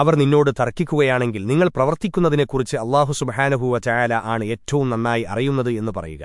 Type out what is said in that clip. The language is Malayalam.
അവർ നിന്നോട് തർക്കിക്കുകയാണെങ്കിൽ നിങ്ങൾ പ്രവർത്തിക്കുന്നതിനെക്കുറിച്ച് അള്ളാഹു സുബഹാനഹുവ ചായാല ആണ് ഏറ്റവും നന്നായി അറിയുന്നത് എന്ന് പറയുക.